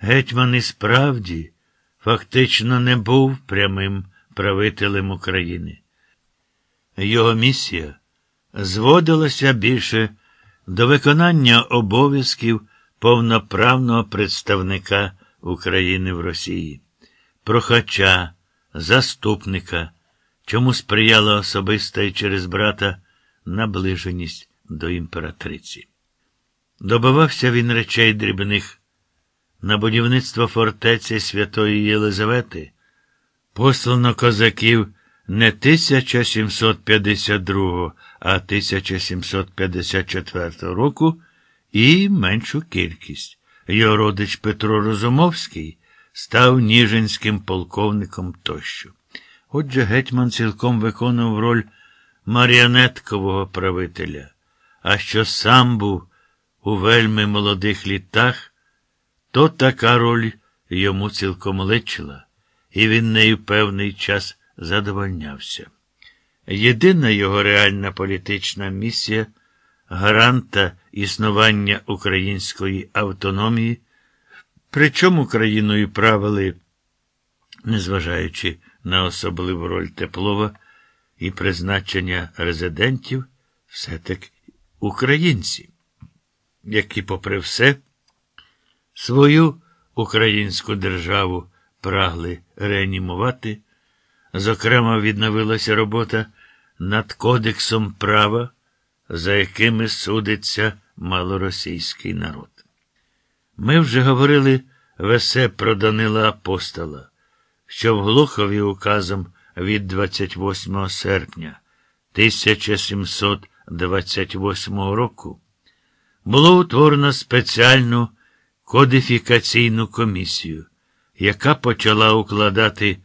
Гетьман і справді фактично не був прямим правителем України. Його місія зводилася більше до виконання обов'язків повноправного представника України в Росії, прохача, заступника, чому сприяла особиста і через брата наближеність до імператриці. Добивався він речей дрібних. На будівництво фортеці Святої Єлизавети послано козаків не 1752, а 1754 року і меншу кількість. Його родич Петро Розумовський став ніжинським полковником тощо. Отже, гетьман цілком виконував роль маріонеткового правителя, а що сам був у вельми молодих літах, то така роль йому цілком личила, і він нею певний час задовольнявся. Єдина його реальна політична місія гаранта існування української автономії, причому країною правили, незважаючи на особливу роль Теплова і призначення резидентів, все таки українці, які, попри все, свою українську державу прагли реанімувати. Зокрема, відновилася робота над Кодексом права, за якими судиться малоросійський народ. Ми вже говорили весе про Данила Апостола, що в Глухові указом від 28 серпня 1728 року було утворено спеціальну кодифікаційну комісію, яка почала укладати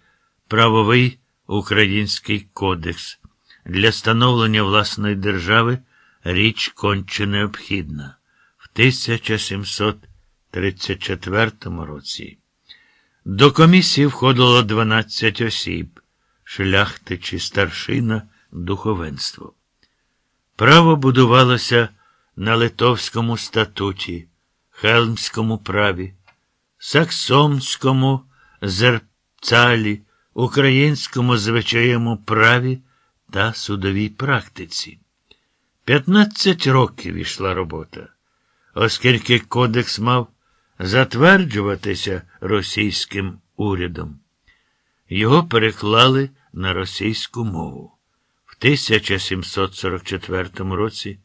правовий український кодекс для становлення власної держави річ конче необхідна в 1734 році. До комісії входило 12 осіб, шляхтичі, старшина, духовенство. Право будувалося на Литовському статуті, Хелмському праві, Саксонському зерцалі, українському звичаєму праві та судовій практиці. 15 років ішла робота, оскільки кодекс мав затверджуватися російським урядом. Його переклали на російську мову. В 1744 році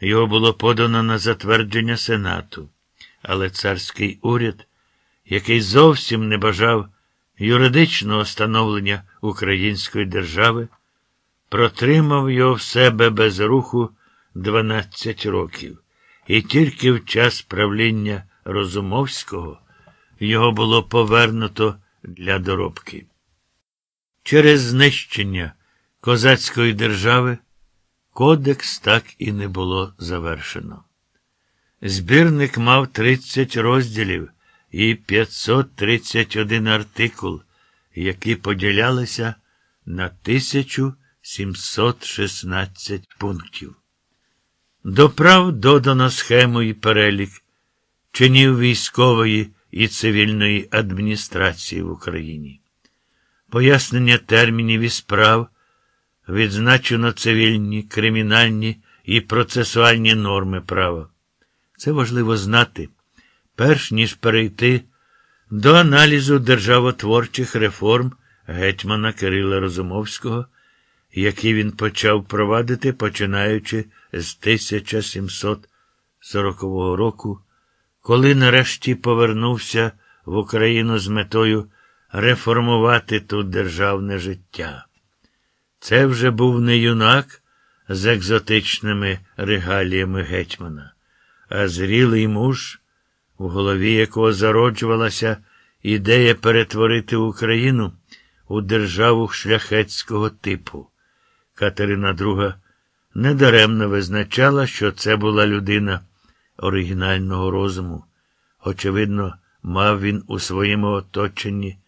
його було подано на затвердження Сенату, але царський уряд, який зовсім не бажав юридичного становлення української держави, протримав його в себе без руху 12 років, і тільки в час правління Розумовського його було повернуто для доробки. Через знищення козацької держави кодекс так і не було завершено. Збірник мав 30 розділів і 531 артикул, які поділялися на 1716 пунктів. До прав додано схему і перелік чинів військової і цивільної адміністрації в Україні. Пояснення термінів і справ відзначено цивільні, кримінальні і процесуальні норми права. Це важливо знати, перш ніж перейти до аналізу державотворчих реформ гетьмана Кирила Розумовського, які він почав провадити, починаючи з 1740 року, коли нарешті повернувся в Україну з метою реформувати тут державне життя. Це вже був не юнак з екзотичними регаліями гетьмана, а зрілий муж, в голові якого зароджувалася ідея перетворити Україну у державу шляхетського типу. Катерина II недаремно визначала, що це була людина оригінального розуму. Очевидно, мав він у своєму оточенні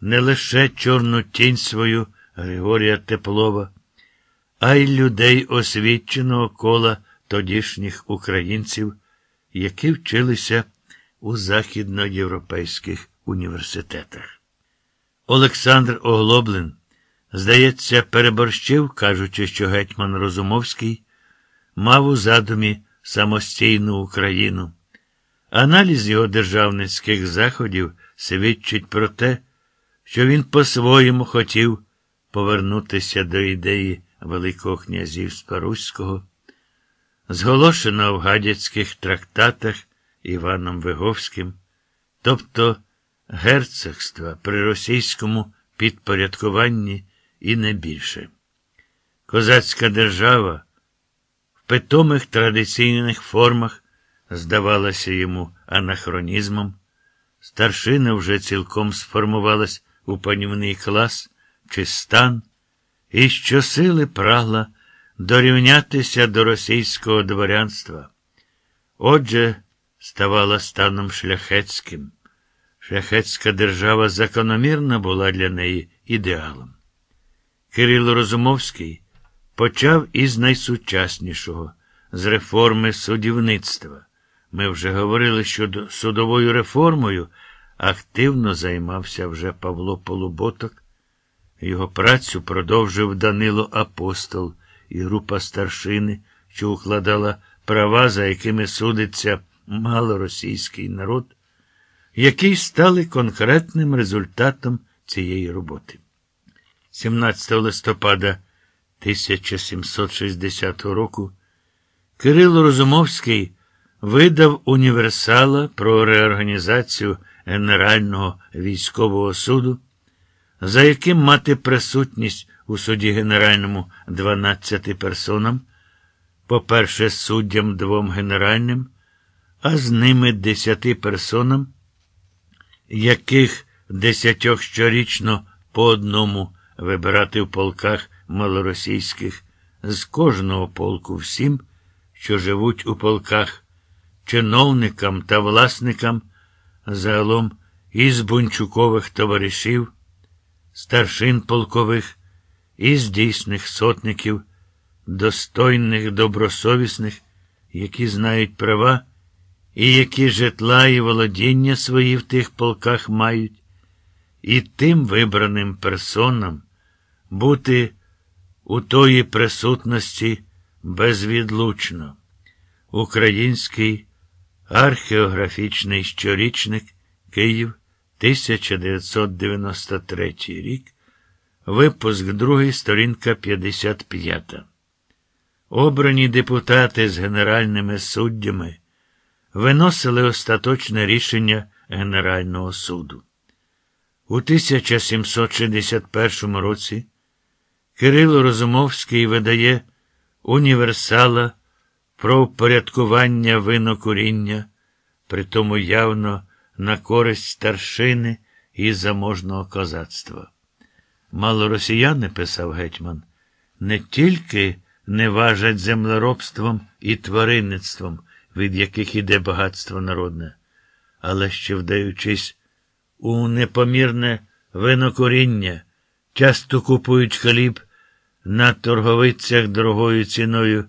не лише чорну тінь свою Григорія Теплова, а й людей освіченого кола тодішніх українців, які вчилися у західноєвропейських університетах. Олександр Оглоблин, здається, переборщив, кажучи, що гетьман Розумовський мав у задумі самостійну Україну. Аналіз його державницьких заходів свідчить про те, що він по-своєму хотів повернутися до ідеї Великого князівства Руського, зголошеного в гадяцьких трактатах Іваном Виговським, тобто герцогства при російському підпорядкуванні і не більше. Козацька держава в питомих традиційних формах здавалася йому анахронізмом. Старшина вже цілком сформувалась у панівний клас чи стан, і щосили прагла дорівнятися до російського дворянства. Отже, ставала станом шляхетським. Шляхетська держава закономірно була для неї ідеалом. Кирило Розумовський почав із найсучаснішого з реформи судівництва. Ми вже говорили, що судовою реформою активно займався вже Павло Полуботок. Його працю продовжив Данило Апостол і група старшини, що укладала права, за якими судиться малоросійський народ, які стали конкретним результатом цієї роботи. 17 листопада 1760 року Кирило Розумовський видав універсала про реорганізацію Генерального військового суду, за яким мати присутність у суді Генеральному 12 персонам, по-перше, суддям двом генеральним, а з ними 10 персонам, яких десятьох щорічно по одному вибирати в полках малоросійських, з кожного полку всім, що живуть у полках чиновникам та власникам, загалом із бунчукових товаришів, старшин полкових, із дійсних сотників, достойних, добросовісних, які знають права, і які житла і володіння свої в тих полках мають, і тим вибраним персонам бути у тої присутності безвідлучно. Український Археографічний щорічник Київ 1993 рік. Випуск 2, сторінка 55. Обрані депутати з генеральними суддями виносили остаточне рішення Генерального суду. У 1761 році Кирило Розумовський видає універсала про впорядкування винокуріння, притому явно на користь старшини і заможного козацтва. Мало росіяни, писав гетьман, не тільки не важать землеробством і тваринництвом, від яких іде багатство народне, але ще вдаючись у непомірне винокуріння, часто купують хліб на торговицях дорогою ціною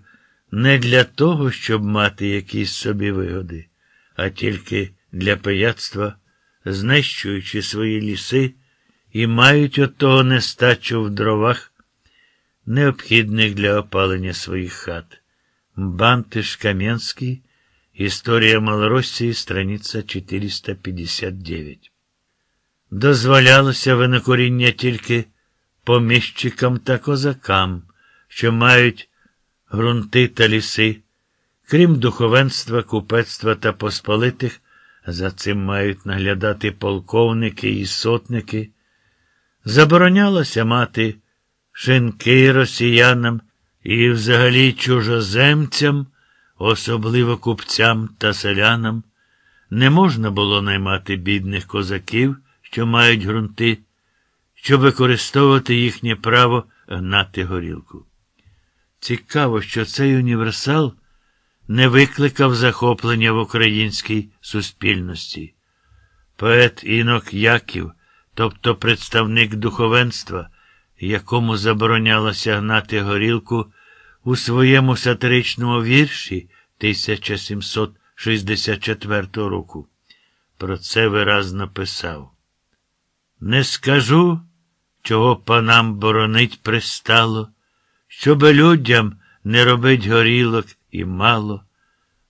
не для того, щоб мати якісь собі вигоди, а тільки для пияцтва, знищуючи свої ліси і мають от того нестачу в дровах, необхідних для опалення своїх хат. Бантиш Кам'янський, Історія Малоросії, страниця 459. Дозволялося винокуріння тільки поміщикам та козакам, що мають грунти та ліси, крім духовенства, купецтва та посполитих, за цим мають наглядати полковники і сотники. Заборонялося мати шинки росіянам і взагалі чужоземцям, особливо купцям та селянам. Не можна було наймати бідних козаків, що мають ґрунти, щоб використовувати їхнє право гнати горілку. Цікаво, що цей універсал не викликав захоплення в українській суспільності. Поет Інок Яків, тобто представник духовенства, якому заборонялося гнати горілку, у своєму сатиричному вірші 1764 року, про це виразно писав. Не скажу, чого панам боронить пристало, щоби людям не робить горілок і мало.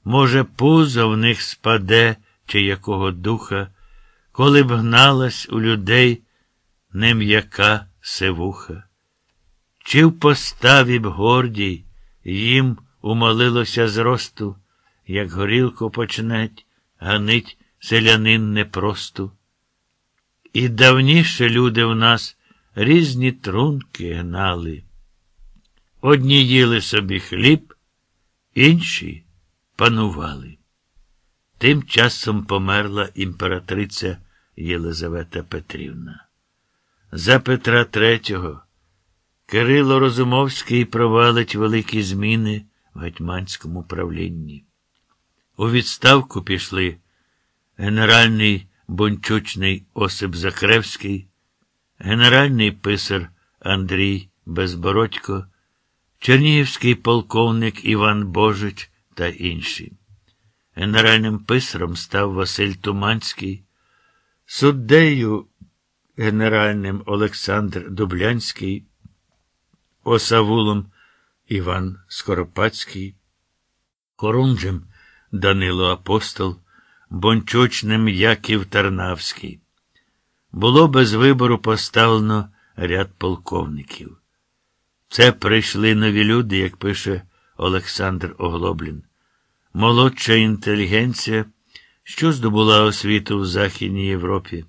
Може, пузо в них спаде, чи якого духа, коли б гналась у людей не м'яка сивуха. Чи в поставі б гордій їм умолилося зросту, як горілку почнеть, ганить селянин непросту. І давніше люди в нас різні трунки гнали. Одні їли собі хліб, інші панували. Тим часом померла імператриця Єлизавета Петрівна. За Петра III Кирило Розумовський провалить великі зміни в гетьманському правлінні. У відставку пішли генеральний бончучний Осип Закревський, генеральний писар Андрій Безбородько, Чернігівський полковник Іван Божич та інші. Генеральним писаром став Василь Туманський, суддею генеральним Олександр Дублянський, осавулом Іван Скоропадський, Корунжем Данило Апостол, Бончочним Яків Тарнавський. Було без вибору поставлено ряд полковників. Це прийшли нові люди, як пише Олександр Оглоблін. Молодша інтелігенція, що здобула освіту в Західній Європі,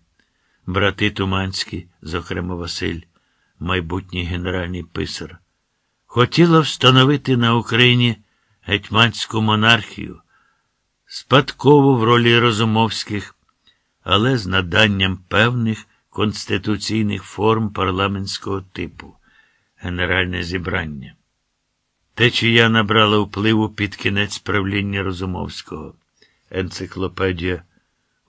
брати Туманські, зокрема Василь, майбутній генеральний писар, хотіла встановити на Україні гетьманську монархію, спадково в ролі Розумовських, але з наданням певних конституційних форм парламентського типу, генеральне зібрання. Течія набрала впливу під кінець правління Розумовського. Енциклопедія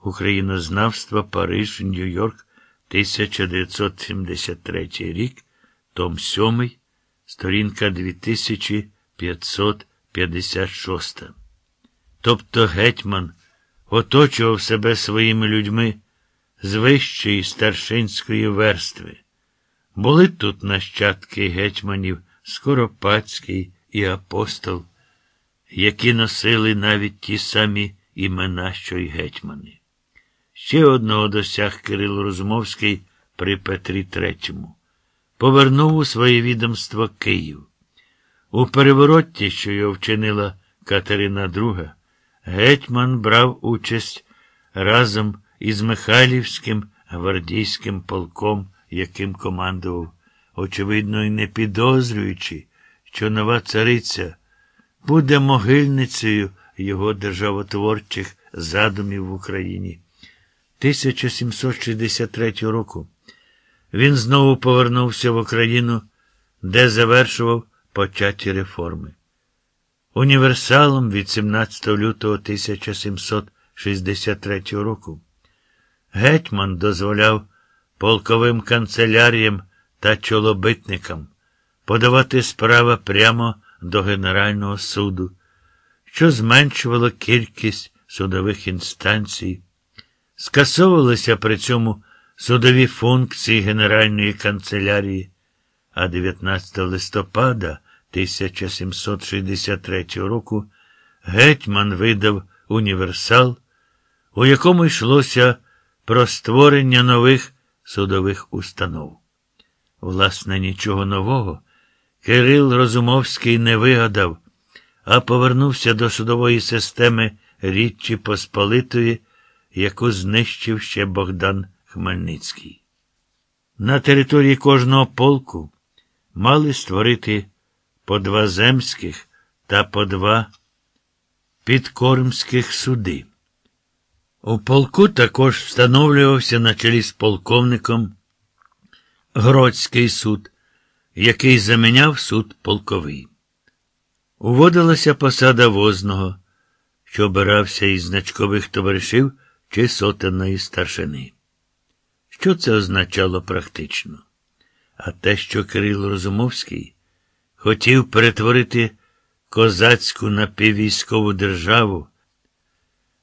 Українознавства Париж, Нью-Йорк, 1973 рік, Том 7, сторінка 2556. Тобто гетьман оточував себе своїми людьми з вищої старшинської верстви. Були тут нащадки гетьманів Скоропадський і апостол, які носили навіть ті самі імена, що й гетьмани. Ще одного досяг Кирило Розумовський при Петрі III. Повернув у своє відомство Київ. У переворотті, що його вчинила Катерина II, гетьман брав участь разом із Михайлівським гвардійським полком, яким командував, очевидно, і не підозрюючи, що нова цариця буде могильницею його державотворчих задумів в Україні. 1763 року він знову повернувся в Україну, де завершував початі реформи. Універсалом від 17 лютого 1763 року гетьман дозволяв полковим канцеляріям та чолобитникам подавати справи прямо до Генерального суду, що зменшувало кількість судових інстанцій, скасовувалися при цьому судові функції Генеральної канцелярії, а 19 листопада 1763 року гетьман видав універсал, у якому йшлося про створення нових судових установ. Власне, нічого нового Кирил Розумовський не вигадав, а повернувся до судової системи Річчі Посполитої, яку знищив ще Богдан Хмельницький. На території кожного полку мали створити по два земських та по два підкормських суди. У полку також встановлювався на чолі з полковником Гродський суд, який заміняв суд полковий. Уводилася посада возного, що обирався із значкових товаришів чи сотенної старшини. Що це означало практично? А те, що Кирило Розумовський хотів перетворити козацьку напіввійськову державу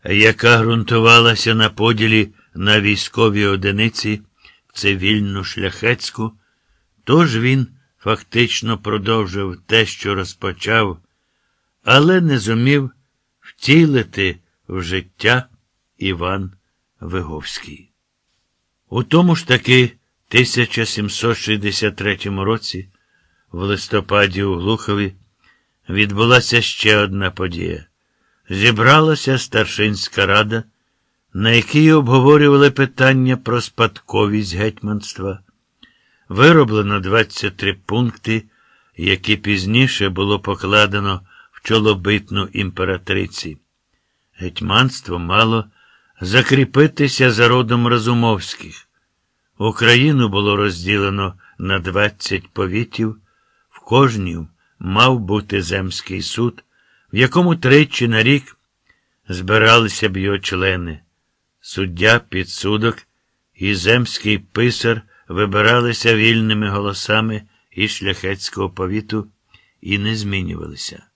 яка ґрунтувалася на поділі на військові одиниці, цивільну шляхетську, тож він фактично продовжив те, що розпочав, але не зумів втілити в життя Іван Виговський. У тому ж таки 1763 році, в листопаді у Глухові, відбулася ще одна подія. Зібралася старшинська рада, на якій обговорювали питання про спадковість гетьманства. Вироблено 23 пункти, які пізніше було покладено в чолобитну імператриці. Гетьманство мало закріпитися за родом Разумовських. Україну було розділено на 20 повітів, в кожній мав бути земський суд, в якому тричі на рік збиралися б його члени. Суддя, підсудок і земський писар вибиралися вільними голосами із шляхетського повіту і не змінювалися.